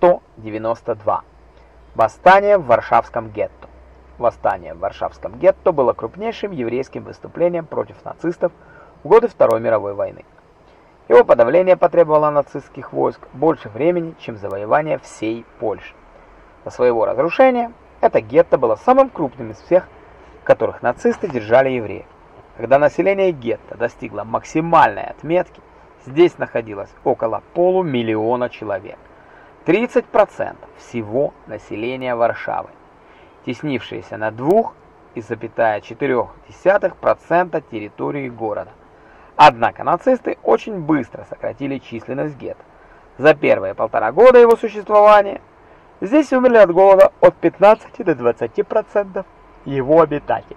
192. Восстание в Варшавском гетто. Восстание в Варшавском гетто было крупнейшим еврейским выступлением против нацистов в годы Второй мировой войны. Его подавление потребовало нацистских войск больше времени, чем завоевание всей Польши. До своего разрушения это гетто было самым крупным из всех, которых нацисты держали евреев. Когда население гетто достигло максимальной отметки, здесь находилось около полумиллиона человек. 30% всего населения Варшавы, теснившиеся на 2,4% территории города. Однако нацисты очень быстро сократили численность гетто. За первые полтора года его существования здесь умерли от голода от 15 до 20% его обитателей.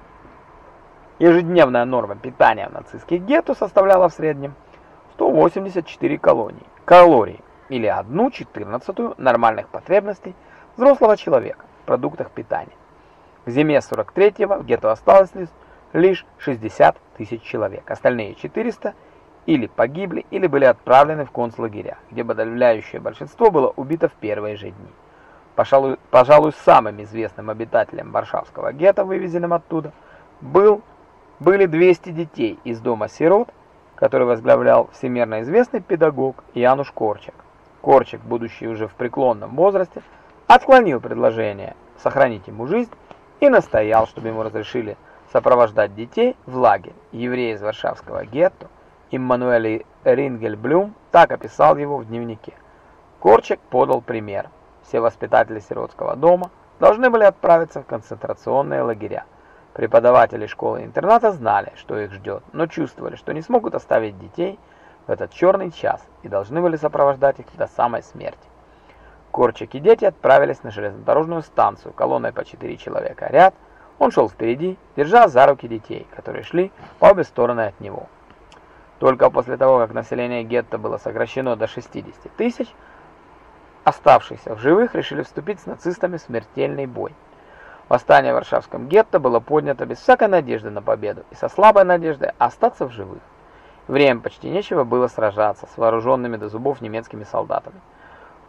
Ежедневная норма питания в нацистских гетто составляла в среднем 184 калории, калории или 1/14 нормальных потребностей взрослого человека в продуктах питания. В зиме 43-го в гетто осталось лишь 60 тысяч человек. Остальные 400 или погибли, или были отправлены в концлагеря, где подавляющее большинство было убито в первые же дни. Пожалуй, пожалуй самым известным обитателем Варшавского гетто, вывезенным оттуда, был, были 200 детей из дома сирот, который возглавлял всемирно известный педагог Януш Корчак. Корчик, будучи уже в преклонном возрасте, отклонил предложение сохранить ему жизнь и настоял, чтобы ему разрешили сопровождать детей в лагерь. Еврей из Варшавского гетто Иммануэль Рингельблюм так описал его в дневнике. Корчик подал пример. Все воспитатели сиротского дома должны были отправиться в концентрационные лагеря. Преподаватели школы-интерната знали, что их ждет, но чувствовали, что не смогут оставить детей в этот черный час и должны были сопровождать их до самой смерти. Корчик и дети отправились на железнодорожную станцию колонной по четыре человека ряд. Он шел впереди, держа за руки детей, которые шли по обе стороны от него. Только после того, как население гетто было сокращено до 60 тысяч, оставшиеся в живых решили вступить с нацистами в смертельный бой. Восстание в Варшавском гетто было поднято без всякой надежды на победу и со слабой надеждой остаться в живых. Время почти нечего было сражаться с вооруженными до зубов немецкими солдатами.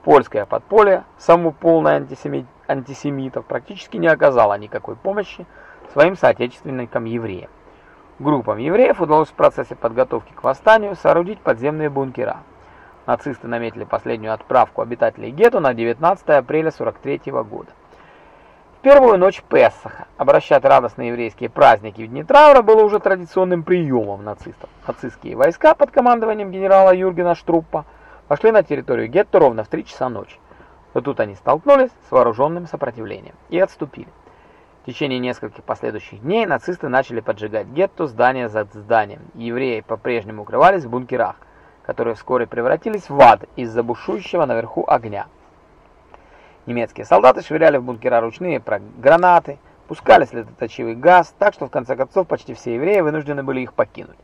Польское подполье, самополное антисемит, антисемитов, практически не оказало никакой помощи своим соотечественникам-евреям. Группам евреев удалось в процессе подготовки к восстанию соорудить подземные бункера. Нацисты наметили последнюю отправку обитателей гетто на 19 апреля 43 года первую ночь Песаха обращать радостные еврейские праздники в дни траура было уже традиционным приемом нацистов. Нацистские войска под командованием генерала Юргена Штруппа пошли на территорию гетто ровно в 3 часа ночи. Но тут они столкнулись с вооруженным сопротивлением и отступили. В течение нескольких последующих дней нацисты начали поджигать гетто здание за зданием. Евреи по-прежнему укрывались в бункерах, которые вскоре превратились в ад из-за бушующего наверху огня. Немецкие солдаты швыряли в бункера ручные гранаты, пускали слезоточивый газ, так что в конце концов почти все евреи вынуждены были их покинуть.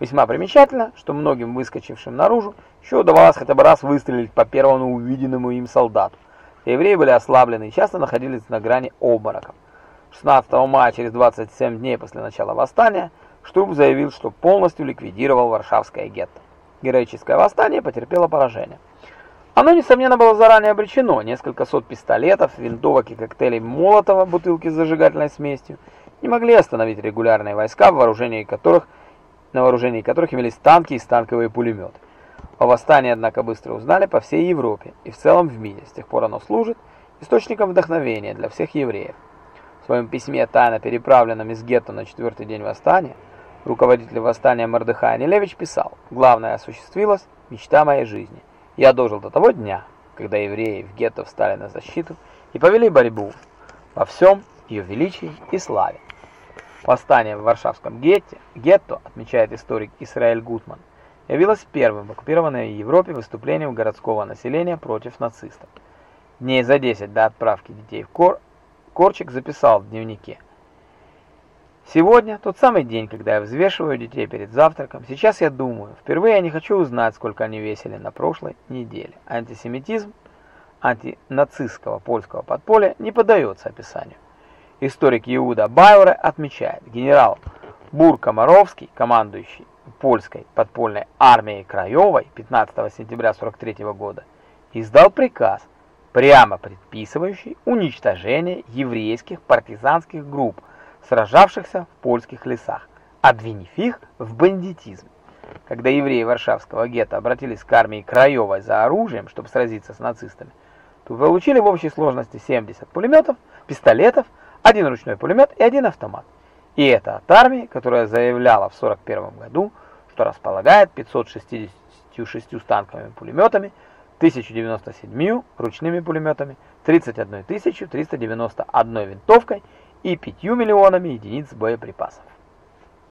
Весьма примечательно, что многим выскочившим наружу еще удавалось хотя бы раз выстрелить по первому увиденному им солдату. Евреи были ослаблены и часто находились на грани обмороков. 16 мая, через 27 дней после начала восстания, Штурм заявил, что полностью ликвидировал Варшавское гетто. Героическое восстание потерпело поражение. Оно, несомненно, было заранее обречено. Несколько сот пистолетов, винтовок и коктейлей Молотова, бутылки с зажигательной смесью, не могли остановить регулярные войска, в вооружении которых, на вооружении которых имелись танки и станковые пулеметы. О восстании, однако, быстро узнали по всей Европе и в целом в мире. С тех пор оно служит источником вдохновения для всех евреев. В своем письме, тайно переправленном из гетто на четвертый день восстания, руководитель восстания Мордыхай Анилевич писал «Главное осуществилось, мечта моей жизни». Я дожил до того дня, когда евреи в гетто встали на защиту и повели борьбу во всем ее величии и славе. Восстание в Варшавском гетто, гетто, отмечает историк Исраэль Гутман, явилось первым в оккупированной Европе выступлением городского населения против нацистов. Дней за 10 до отправки детей в Кор, Корчик записал в дневнике Сегодня тот самый день, когда я взвешиваю детей перед завтраком. Сейчас я думаю, впервые я не хочу узнать, сколько они весили на прошлой неделе. Антисемитизм антинацистского польского подполья не поддается описанию. Историк Иуда Байоре отмечает, генерал Бур Комаровский, командующий польской подпольной армией Краевой 15 сентября 43 года, издал приказ прямо предписывающий уничтожение еврейских партизанских групп, сражавшихся в польских лесах, обвинив их в бандитизме. Когда евреи Варшавского гетто обратились к армии Краевой за оружием, чтобы сразиться с нацистами, то получили в общей сложности 70 пулеметов, пистолетов, один ручной пулемет и один автомат. И это от армии, которая заявляла в 41 году, что располагает 566 танковыми пулеметами, 1097 ручными пулеметами, 31 391 винтовкой и 5 миллионами единиц боеприпасов.